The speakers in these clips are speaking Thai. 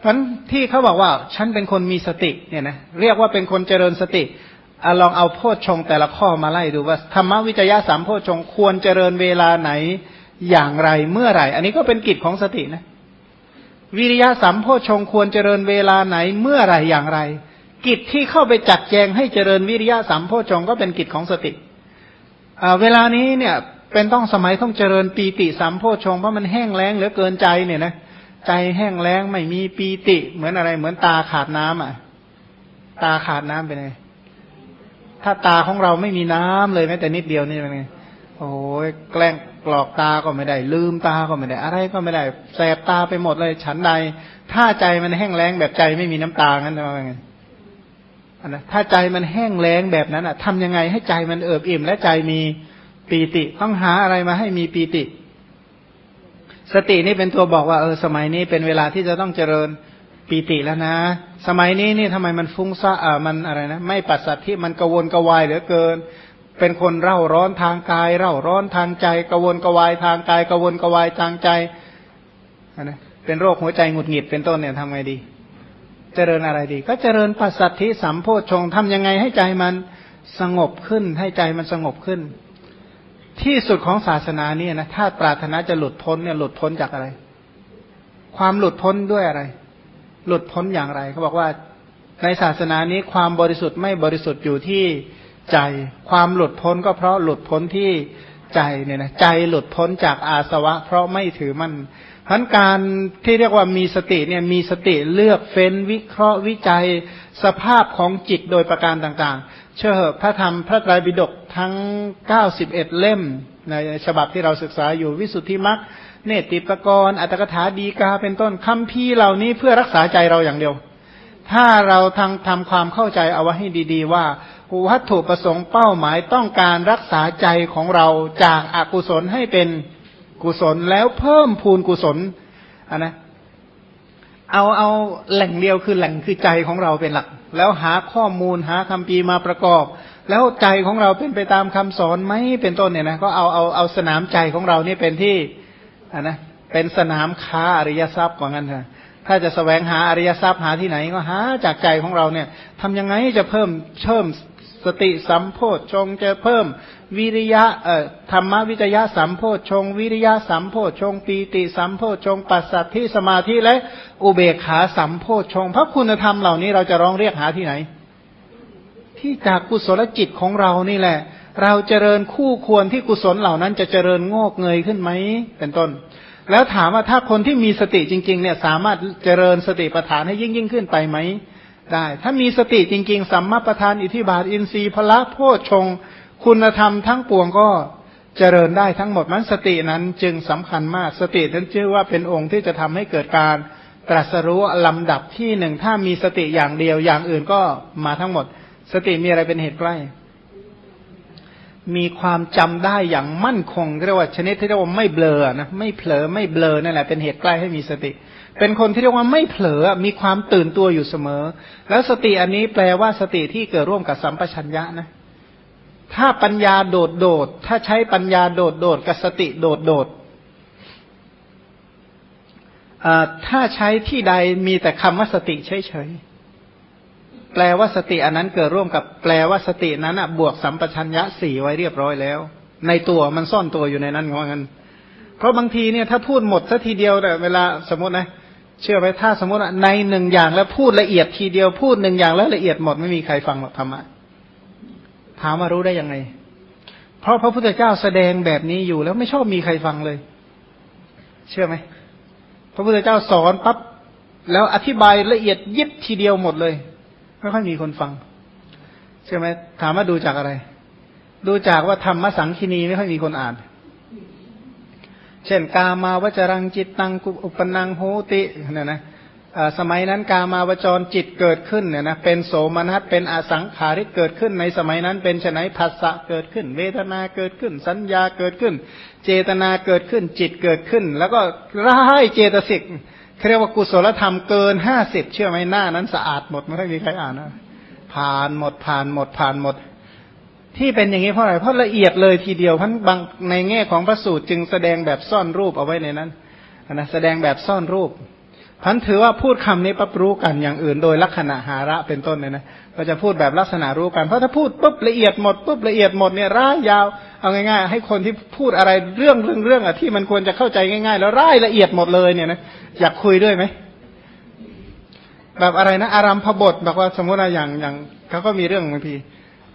เพราะที่เขาบอกว่าฉันเป็นคนมีสติเนี่ยนะเรียกว่าเป็นคนเจริญสติอลองเอาโพชฌงแต่ละข้อมาไล่ดูว่าธรรมวิจยะสามโพชฌงควรเจริญเวลาไหนอย่างไรเมื่อไหร่ อันนี้ก็เป็นกิจของสตินะ วิริยะสัมโพชฌงควรเจริญเวลาไหนเมื่อไหร่อย่างไร กิจที่เข้าไปจัดแจงให้เจริญวิริยะสัมโพชฌงก็เป็นกิจของสติเวลานี้เนี่ยเป็นต้องสมัยต้องเจริญปีติสัมโพชฌงเพราะมันแห้งแล้งเหลือเกินใจเนี่ยนะ ใจแห้งแล้งไม่มีปีติ เหมือนอะไร เหมือนตาขาดน้ำอะ ตาขาดน้ำเป็นไงถ้าตาของเราไม่มีน้ำเลยแม้แต่นิดเดียวนี่เป็นไงโอ้ยแกล้งกรอกตาก็ไม่ได้ ลืมตาก็ไม่ได้ อะไรก็ไม่ได้แสบตาไปหมดเลย ฉันใด ถ้าใจมันแห้งแล้งแบบใจไม่มีน้ำตางั้นทำยังไงอันนะถ้าใจมันแห้งแล้งแบบนั้นอะทำยังไงให้ใจมันเอิบอิ่มและใจมีปีติต้องหาอะไรมาให้มีปีติ สตินี่เป็นตัวบอกว่าเออสมัยนี้เป็นเวลาที่จะต้องเจริญปีติแล้วนะ สมัยนี้นี่ทำไมมันฟุ้งซ่าอ่ามันอะไรนะ ไม่ปัสสัตที่มันกวนกวายเหลือเกิน เป็นคนเร่าร้อนทางกาย เร่าร้อนทางใจกวนกวายทางกายกวนกวายทางใจนะเป็นโรคหัวใจหงุดหงิดเป็นต้นเนี่ยทำไงดี เจริญอะไรดี ก็เจริญปัสสัตทธิสัมโพชงทำยังไงให้ใจมันสงบขึ้นให้ใจมันสงบขึ้น ที่สุดของศาสนาเนี่ยนะถ้าปรารถนาจะหลุดพ้นเนี่ยหลุดพ้นจากอะไร ความหลุดพ้นด้วยอะไร หลุดพ้นอย่างไรเขาบอกว่าในศาสนานี้ความบริสุทธิ์ไม่บริสุทธิ์อยู่ที่ใจ ความหลุดพ้นก็เพราะหลุดพ้นที่ใจเนี่ยนะใจหลุดพ้นจากอาสวะ เพราะไม่ถือมันพันการที่เรียกว่ามีสติเนี่ยมีสติเลือกเฟ้นวิเคราะห์วิจัยสภาพของจิตโดยประการต่างๆ เชื่อพระธรรมพระไตรปิฎกทั้ง 91 เล่ม ในฉบับที่เราศึกษาอยู่วิสุทธิมรรคเนติปกรณ์อัตถกถาดีกาเป็นต้นคำพีเหล่านี้เพื่อรักษาใจเราอย่างเดียว ถ้าเราทางทำความเข้าใจเอาไว้ให้ดี ๆ ว่าวัตถุประสงค์เป้าหมายต้องการรักษาใจของเราจากอากุศลให้เป็นกุศลแล้วเพิ่มพูนกุศลนนะ เอาเอาแหล่งเดียวคือแหล่งคือใจของเราเป็นหลัก แล้วหาข้อมูลหาคำปีมาประกอบ แล้วใจของเราเป็นไปตามคำสอนไหมเป็นต้นเนี่ยนะก็เอาเอาเอาสนามใจของเรานี่เป็นที่อันนะเป็นสนามค้าอริยทรัพย์ว่างั้นเถอะถ้าจะสแสวงหาอริยทรัพย์หาที่ไหนก็หาจากใจของเราเนี่ยทำยังไงจะเพิ่มเพิ่ม สติสัมโพชฌงจะเพิ่ม วิริยะเอ่อธรรมวิจยะสัมโพชฌงวิริยะสัมโพชฌงปีติสัมโพชฌงปัสสัทธิสมาธิและอุเบกขาสัมโพชฌงพระคุณธรรมเหล่านี้เราจะร้องเรียกหาที่ไหน ที่จากกุศลจิตของเรานี่แหละ เราเจริญคู่ควรที่กุศลเหล่านั้นจะเจริญงอกเงยขึ้นไหมเป็นต้นแล้วถามว่าถ้าคนที่มีสติจริง ๆ เนี่ยสามารถเจริญสติปัฏฐานให้ยิ่งยิ่งขึ้นไปไหม ได้ ถ้ามีสติจริง ๆ สัมมาประธานอิทธิบาท อินทรีย์พละโพชงคุณธรรมทั้งปวงก็เจริญได้ทั้งหมดมันสตินั้นจึงสำคัญมาก สตินั้นชื่อว่าเป็นองค์ที่จะทำให้เกิดการตรัสรู้ลำดับที่หนึ่งถ้ามีสติอย่างเดียวอย่างอื่นก็มาทั้งหมด สติมีอะไรเป็นเหตุใกล้ มีความจำได้อย่างมั่นคงเรียกว่าชนิดที่เรียกว่าไม่เบลอนะไม่เผลอไม่เบลอนั่นแหละเป็นเหตุใกล้ให้มีสติ เป็นคนที่เรียกว่าไม่เผลอมีความตื่นตัวอยู่เสมอ แล้วสติอันนี้แปลว่าสติที่เกิดร่วมกับสัมปชัญญะนะ ถ้าปัญญาโดดโดด ถ้าใช้ปัญญาโดดโดดกับสติโดดโดดถ้าใช้ที่ใดมีแต่คำว่าสติเฉยๆแปลว่าสติอันนั้นเกิดร่วมกับแปลว่าสตินั้นบวกสัมปชัญญะสี่ไว้เรียบร้อยแล้ว ในตัวมันซ่อนตัวอยู่ในนั้นว่างั้นเพราะบางทีเนี่ยถ้าพูดหมดสัทีเดียวแต่เวลาสมมตินะ เชื่อไหมถ้าสมมติในหนึ่งอย่างแล้วพูดละเอียดทีเดียวพูดหนึ่งอย่างแล้วละเอียดหมดไม่มีใครฟังหรอกธรรมะถามว่ารู้ได้ยังไง เพราะพระพุทธเจ้าแสดงแบบนี้อยู่แล้วไม่ชอบมีใครฟังเลย เชื่อไหมพระพุทธเจ้าสอนปั๊บแล้วอธิบายละเอียดยิบทีเดียวหมดเลยไม่ค่อยมีคนฟัง เชื่อไหมถามว่าดูจากอะไร ดูจากว่าธรรมสังคีนีไม่ค่อยมีคนอ่าน เช่นกามาวจรังจิตตังอุปนังโหติเนี่ยนะสมัยนั้นกามาวจรจิตเกิดขึ้นเนี่ยนะเป็นโสมนัสเป็นอสังขาริกเกิดขึ้นในสมัยนั้นเป็นชนัยภาษะเกิดขึ้น เวทนาเกิดขึ้น สัญญาเกิดขึ้น เจตนาเกิดขึ้นจิตเกิดขึ้น แล้วก็ร้ายเจตสิกเรียกว่ากุศลธรรมเกินห้าสิบเชื่อไหมหน้านั้นสะอาดหมดไม่ได้มีใครอ่านนะผ่านหมดผ่านหมดผ่านหมด ที่เป็นอย่างนี้เพราะอะไรเพราะละเอียดเลยทีเดียวพันบางในแง่ของพระสูตรจึงแสดงแบบซ่อนรูปเอาไว้ในนั้นนะแสดงแบบซ่อนรูปพันถือว่าพูดคำนี้ปั๊บรู้กันอย่างอื่น โดยลักษณะหาระเป็นต้นเลยนะก็จะพูดแบบลักษณะรู้กันเพราะถ้าพูดปุ๊บละเอียดหมดปุ๊บละเอียดหมดเนี่ยร่ายยาวเอาง่ายๆ ให้คนที่พูดอะไรเรื่องเรื่องเรื่องอะที่มันควรจะเข้าใจง่ายๆ แล้วร่ายละเอียดหมดเลยเนี่ยนะอยากคุยด้วยไหมแบบอะไรนะ อารัมพบทแบบว่าสมมติว่าอย่างอย่างเขาก็มีเรื่องบางที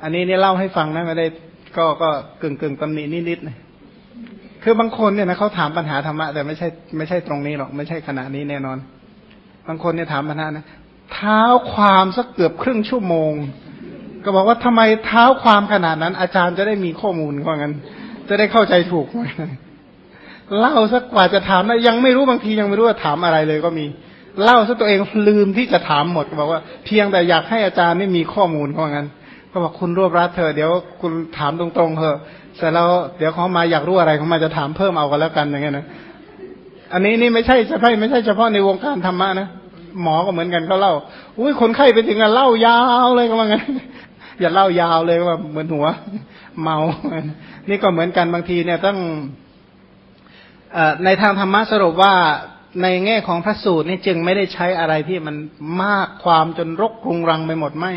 อันนี้เนี่ยเล่าให้ฟังนะไม่ได้ก็ก็กึ่งกึ่งตำหนินิดๆนะคือบางคนเนี่ยนะเขาถามปัญหาธรรมะ แต่ไม่ใช่ไม่ใช่ตรงนี้หรอกไม่ใช่ขณะนี้แน่นอน บางคนเนี่ยถามปัญหานะเท้าความสักเกือบครึ่งชั่วโมง ก็บอกว่าทำไมเท้าความขนาดนั้น อาจารย์จะได้มีข้อมูลว่างั้น จะได้เข้าใจถูกเล่าสักกว่าจะถามนะยังไม่รู้บางทียังไม่รู้ว่าถามอะไรเลยก็มี เล่าซะตัวเองลืมที่จะถามหมดบอกว่า เพียงแต่อยากให้อาจารย์นี่มีข้อมูลว่างั้น ก็บอกคุณรวบรัดเธอเดี๋ยวคุณถามตรงๆเถอะเสร็จแล้วเดี๋ยวเขามาอยากรู้อะไรเขามาจะถามเพิ่มเอากันแล้วกันอย่างเงี้ยนะอันนี้นี่ไม่ใช่เฉพาะไม่ใช่เฉพาะในวงการธรรมะนะหมอก็เหมือนกันเขาเล่า อุ้ยคนไข้ไปถึงกันเล่ายาวเลยก็ว่างั้นอย่าเล่ายาวเลยว่าเหมือนหัว เมา นี่ก็เหมือนกันบางทีเนี่ยต้องในทางธรรมะสรุปว่าในแง่ของพระสูตรนี่จึงไม่ได้ใช้อะไรที่มันมากความจนรกรุงรังไปหมดไม่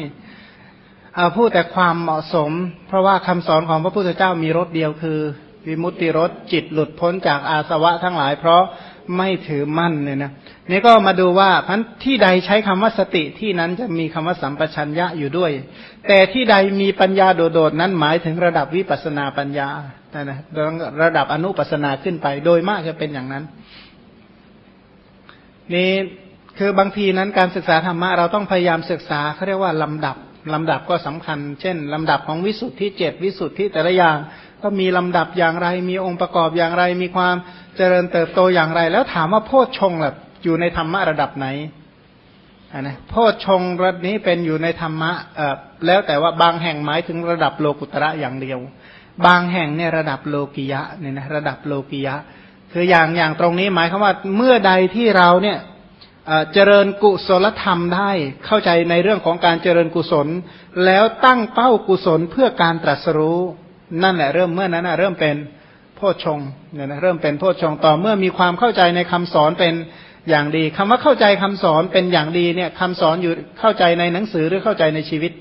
พูดแต่ความเหมาะสม เพราะว่าคำสอนของพระพุทธเจ้ามีรสเดียวคือวิมุตติรสจิตหลุดพ้นจากอาสวะทั้งหลาย เพราะไม่ถือมั่นเนี่ยนะนี่ก็มาดูว่าพันที่ใดใช้คำว่าสติที่นั้นจะมีคำว่าสัมปชัญญะอยู่ด้วย แต่ที่ใดมีปัญญาโดดๆนั้นหมายถึงระดับวิปัสนาปัญญาแต่นะระดับอนุปัสนาขึ้นไป โดยมากจะเป็นอย่างนั้น นี่คือบางทีนั้นการศึกษาธรรมะเราต้องพยายามศึกษาเขาเรียกว่าลำดับ ลำดับก็สำคัญ เช่น ลำดับของวิสุทธิเจ็ดวิสุทธิแต่ละอย่าง ก็มีลำดับอย่างไร มีองค์ประกอบอย่างไร มีความเจริญเติบโตอย่างไร แล้วถามว่าโพชฌงแบบอยู่ในธรรมะระดับไหนนะโพชฌงระดับนี้เป็นอยู่ในธรรมะเอ่อแล้วแต่ว่าบางแห่งหมายถึงระดับโลกุตระอย่างเดียว บางแห่งเนี่ยระดับโลกิยะเนี่ยนะระดับโลกิยะ คืออย่างอย่างตรงนี้หมายความว่าเมื่อใดที่เราเนี่ย เจริญกุศลธรรมได้เข้าใจในเรื่องของการเจริญกุศล แล้วตั้งเป้ากุศลเพื่อการตรัสรู้ นั่นแหละเริ่มเมื่อนั้นนะเริ่มเป็นโพชฌงเนี่ยนะเริ่มเป็นโพชฌงต่อเมื่อมีความเข้าใจในคำสอนเป็นอย่างดีคำว่าเข้าใจคำสอนเป็นอย่างดีเนี่ยคำสอนอยู่เข้าใจในหนังสือหรือเข้าใจในชีวิต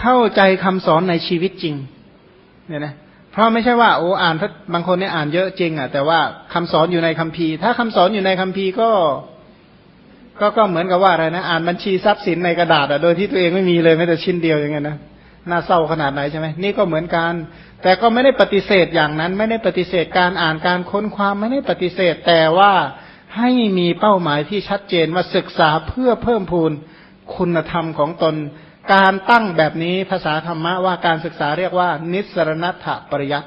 เข้าใจคำสอนในชีวิตจริงเนี่ยนะเพราะไม่ใช่ว่าโอ้อ่านบางคนเนี่ยอ่านเยอะจริงอะแต่ว่าคำสอนอยู่ในคัมภีร์ ถ้าคำสอนอยู่ในคัมภีร์ก็ ก็ก็เหมือนกับว่าอะไรนะ อ่านบัญชีทรัพย์สินในกระดาษอะโดยที่ตัวเองไม่มีเลยแม้แต่ชิ้นเดียวอย่างเงี้ยนะน่าเศร้าขนาดไหนใช่ไหมนี่ก็เหมือนกัน แต่ก็ไม่ได้ปฏิเสธอย่างนั้น ไม่ได้ปฏิเสธการอ่านการค้นความไม่ได้ปฏิเสธ แต่ว่าให้มีเป้าหมายที่ชัดเจนว่าศึกษาเพื่อเพิ่มพูนคุณธรรมของตน การตั้งแบบนี้ภาษาธรรมะว่าการศึกษาเรียกว่า นิสรณัตถปริยัต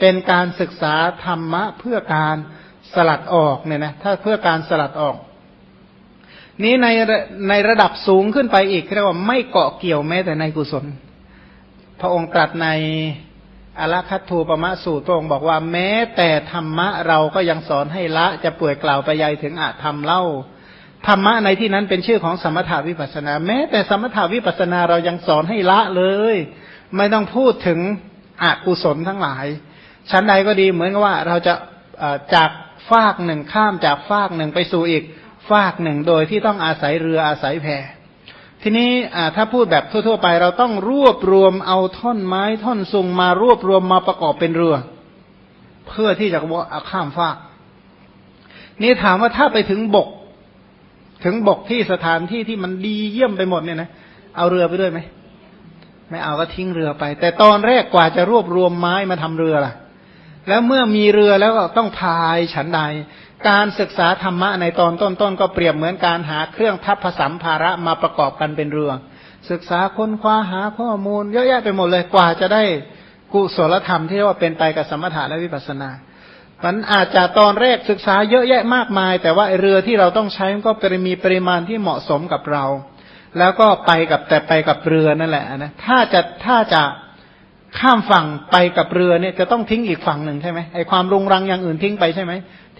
เป็นการศึกษาธรรมะเพื่อการสลัดออกเนี่ยนะถ้าเพื่อการสลัดออก นี้ในในระดับสูงขึ้นไปอีกเรียกว่าไม่เกาะเกี่ยวแม้แต่ในกุศล พระองค์ตรัสในอลคัตทูปมะสูตรพระองค์บอกว่าแม้แต่ธรรมะเราก็ยังสอนให้ละจะป่วยกล่าวไปยัยถึงอาธรรมเล่าธรรมะในที่นั้นเป็นชื่อของสมถาวิปัสนา แม้แต่สมถาวิปัสนาเรายังสอนให้ละเลย ไม่ต้องพูดถึงอกุศลทั้งหลาย ชั้นใดก็ดีเหมือนกับว่าเราจะจากฟากหนึ่งข้ามจากฟากหนึ่งไปสู่อีก ฟากหนึ่งโดยที่ต้องอาศัยเรืออาศัยแพทีนี้ถ้าพูดแบบทั่ว ๆ ไป เราต้องรวบรวมเอาท่อนไม้ท่อนซุงมารวบรวมมาประกอบเป็นเรือ เพื่อที่จะว่าข้ามฟาก นี่ถามว่าถ้าไปถึงบก ถึงบกที่สถานที่ที่มันดีเยี่ยมไปหมดเนี่ยนะเอาเรือไปด้วยไหมไม่เอาก็ทิ้งเรือไป แต่ตอนแรกกว่าจะรวบรวมไม้มาทำเรือล่ะ แล้วเมื่อมีเรือแล้วก็ต้องพายฉันใด การศึกษาธรรมะในตอนต้นๆก็เปรียบเหมือนการหาเครื่องทัพผสมภาระมาประกอบกันเป็นเรือ ศึกษาค้นคว้าหาข้อมูลเยอะแยะไปหมดเลยกว่าจะได้กุศลธรรมที่เรียกว่าเป็นไปกับสมถะและวิปัสสนามันอาจจะตอนแรกศึกษาเยอะแยะมากมาย แต่ว่าเรือที่เราต้องใช้ก็ปริมีปริมาณที่เหมาะสมกับเรา แล้วก็ไปกับแต่ไปกับเรือนั่นแหละนะถ้าจะถ้าจะ ข้ามฝั่งไปกับเรือเนี่ยจะต้องทิ้งอีกฝั่งหนึ่งใช่ไหมไอความรุงรังอย่างอื่นทิ้งไปใช่ไหม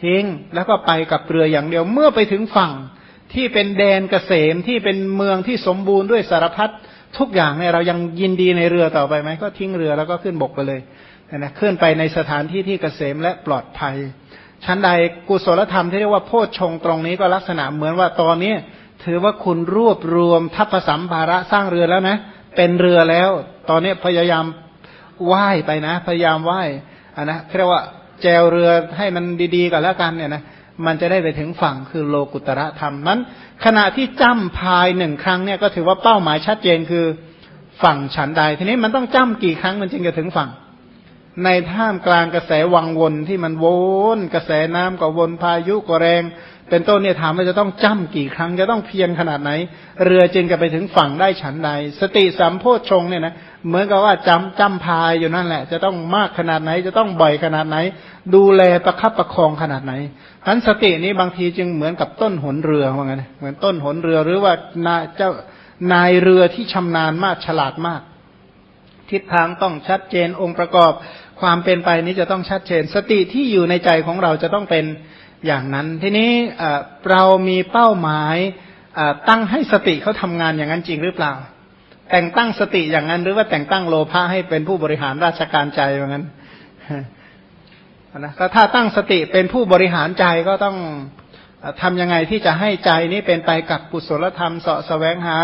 ทิ้งแล้วก็ไปกับเรืออย่างเดียวเมื่อไปถึงฝั่งที่เป็นแดนเกษมที่เป็นเมืองที่สมบูรณ์ด้วยสารพัดทุกอย่างเนี่ยเรายังยินดีในเรือต่อไปไหมก็ทิ้งเรือแล้วก็ขึ้นบกไปเลยนะขึ้นไปในสถานที่ที่เกษมและปลอดภัย ชั้นใดกุศลธรรมที่เรียกว่าโพชฌงตรงนี้ก็ลักษณะเหมือนว่าตอนนี้ถือว่าคุณรวบรวมทัพสัมภาระสร้างเรือแล้วนะ เป็นเรือแล้ว ตอนนี้พยายาม ว่ายไปนะ พยายามว่ายอะนะเรียกว่าแจวเรือให้มันดีๆก่อนแล้วกันเนี่ยนะมันจะได้ไปถึงฝั่งคือโลกุตระธรรมนั้น ขณะที่จ้ำพายหนึ่งครั้งเนี่ยก็ถือว่าเป้าหมายชัดเจนคือฝั่งฉันใด ทีนี้มันต้องจ้ำกี่ครั้งมันจึงจะถึงฝั่ง ในท่ามกลางกระแสวังวนที่มันวน กระแสน้ำก็วนพายุก็แรง เป็นต้นเนี่ยถามว่าจะต้องจ้ำกี่ครั้ง จะต้องเพียรขนาดไหน เรือจึงจะไปถึงฝั่งได้ฉันใด สติสัมโพชงเนี่ยนะเหมือนกับว่าจำจำพายอยู่นั่นแหละ จะต้องมากขนาดไหน จะต้องบ่อยขนาดไหน ดูแลประคับประคองขนาดไหนทันสตินี้บางทีจึงเหมือนกับต้นหนเรือว่างั้นเหมือนต้นหนเรือหรือว่านาเจ้านายเรือที่ชำนาญมากฉลาดมาก ทิศทางต้องชัดเจนองค์ประกอบความเป็นไปนี้จะต้องชัดเจน สติที่อยู่ในใจของเราจะต้องเป็น อย่างนั้น ทีนี้เรามีเป้าหมายตั้งให้สติเขาทำงานอย่างนั้นจริงหรือเปล่า แต่งตั้งสติอย่างนั้นหรือว่าแต่งตั้งโลภะให้เป็นผู้บริหารราชการใจอย่างนั้นนะก็ถ้าตั้งสติเป็นผู้บริหารใจก็ต้องทำยังไงที่จะให้ใจนี้เป็นไปกับกุศลธรรมเสาะแสวงหา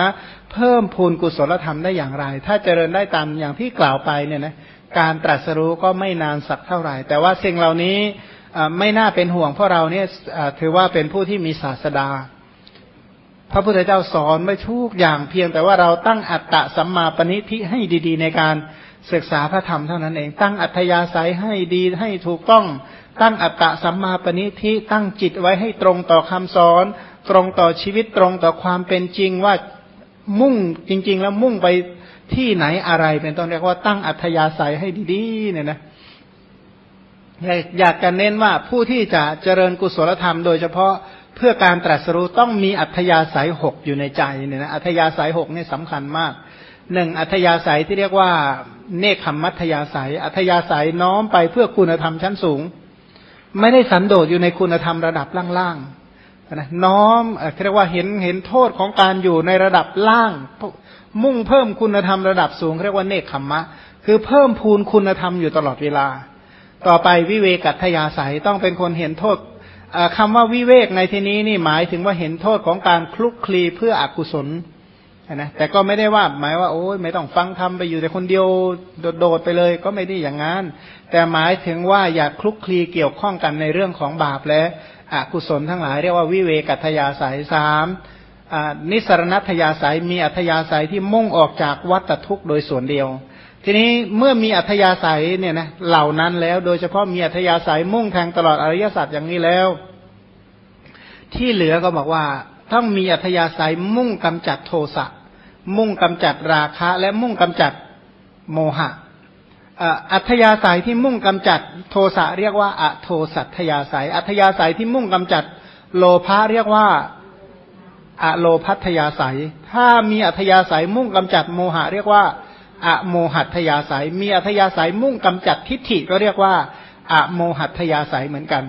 เพิ่มพูนกุศลธรรมได้อย่างไร ถ้าเจริญได้ตามอย่างที่กล่าวไปเนี่ยนะการตรัสรู้ก็ไม่นานสักเท่าไหร่ แต่ว่าสิ่งเหล่านี้ ไม่น่าเป็นห่วงเพราะเราเนี่ยถือว่าเป็นผู้ที่มีศาสดา พระพุทธเจ้าสอนไม่ทุกอย่างเพียงแต่ว่าเราตั้งอัตตะสัมมาปณิทิให้ดีๆ ในการศึกษาพระธรรมเท่านั้นเอง ตั้งอัธยาศัยให้ดีให้ถูกต้อง ตั้งอัตตะสัมมาปณิทิตั้งจิตไว้ให้ตรงต่อคำสอน ตรงต่อชีวิตตรงต่อความเป็นจริงว่ามุ่งจริง ๆ แล้วมุ่งไปที่ไหนอะไรเป็นต้นเรียกว่าตั้งอัธยาศัยให้ดีๆเนี่ยนะ อยากจะเน้นว่าผู้ที่จะเจริญกุศลธรรม โดยเฉพาะเพื่อการตรัสรู้ต้องมีอัธยาศัยหกอยู่ในใจเนี่ยนะอัธยาศัยหกนี่สำคัญมากหนึ่งอัธยาศัยที่เรียกว่า เนคขมัธยาศัย อัธยาศัยน้อมไปเพื่อคุณธรรมชั้นสูง ไม่ได้สันโดษอยู่ในคุณธรรมระดับล่างๆนะน้อมเรียกว่าเห็นเห็นโทษของการอยู่ในระดับล่าง มุ่งเพิ่มคุณธรรมระดับสูง เรียกว่าเนคขมมะ คือเพิ่มพูนคุณธรรมอยู่ตลอดเวลา ต่อไปวิเวกัตยาศัยต้องเป็นคนเห็นโทษคำว่าวิเวกในที่นี้นี่หมายถึงว่าเห็นโทษของการคลุกคลีเพื่ออกุศลนะแต่ก็ไม่ได้ว่าหมายว่าโอ้ยไม่ต้องฟังธรรมไปอยู่แต่คนเดียวโดดๆไปเลยก็ไม่ได้อย่างนั้นแต่หมายถึงว่าอย่าคลุกคลีเกี่ยวข้องกันในเรื่องของบาปและอกุศลทั้งหลายเรียกว่าวิเวกัตยาสายสามนิสรณัตยาสายมีอัธยาศัยที่มุ่งออกจากวัตทุกข์โดยส่วนเดียว ทีนี้เมื่อมีอัธยาศัยเนี่ยนะเหล่านั้นแล้ว โดยเฉพาะมีอัธยาศัยมุ่งแทงตลอดอริยสัจอย่างนี้แล้ว ที่เหลือก็บอกว่า ต้องมีอัธยาศัยมุ่งกำจัดโทสะมุ่งกำจัดราคะ และมุ่งกำจัดโมหะอัธยาศัยที่มุ่งกำจัดโทสะเรียกว่าอโทสัตยาศัย อัธยาศัยที่มุ่งกำจัดโลภะเรียกว่าอโลพัทยาศัย ถ้ามีอัธยาศัยมุ่งกำจัดโมหะ เรียกว่า อโมหัตยาสายมีอัธยาสายมุ่งกำจัดทิฏฐิก็เรียกว่าอโมหัตยาสายเหมือนกัน